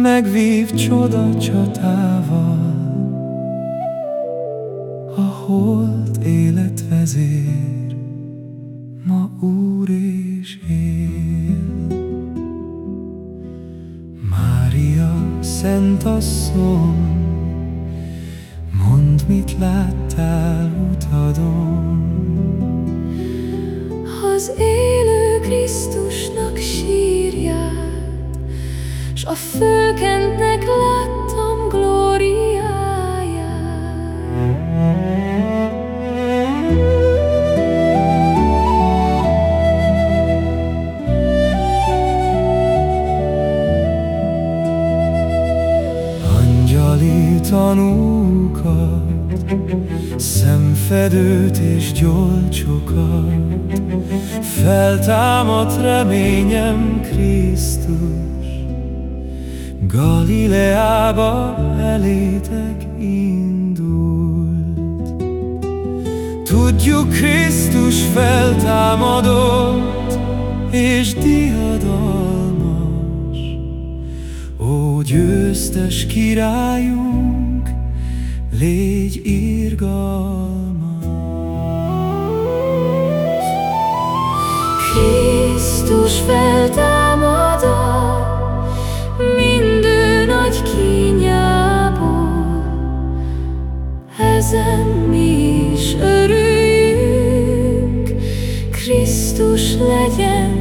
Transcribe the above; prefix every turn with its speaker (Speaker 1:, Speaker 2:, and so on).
Speaker 1: megvív csoda csatával. A holt életvezér, ma úr és él. Mária, Szent Asszony, mondd, mit láttál tanúkat, szemfedőt és gyolcsokat, Feltámadt reményem Krisztus, Galileába elétek indult. Tudjuk, Krisztus feltámadott, és diadalmas, Ó, győztes királyunk, légy irgalmas.
Speaker 2: Krisztus feltámada minden nagy kínjából, ezen mi is örüljünk, Krisztus legyen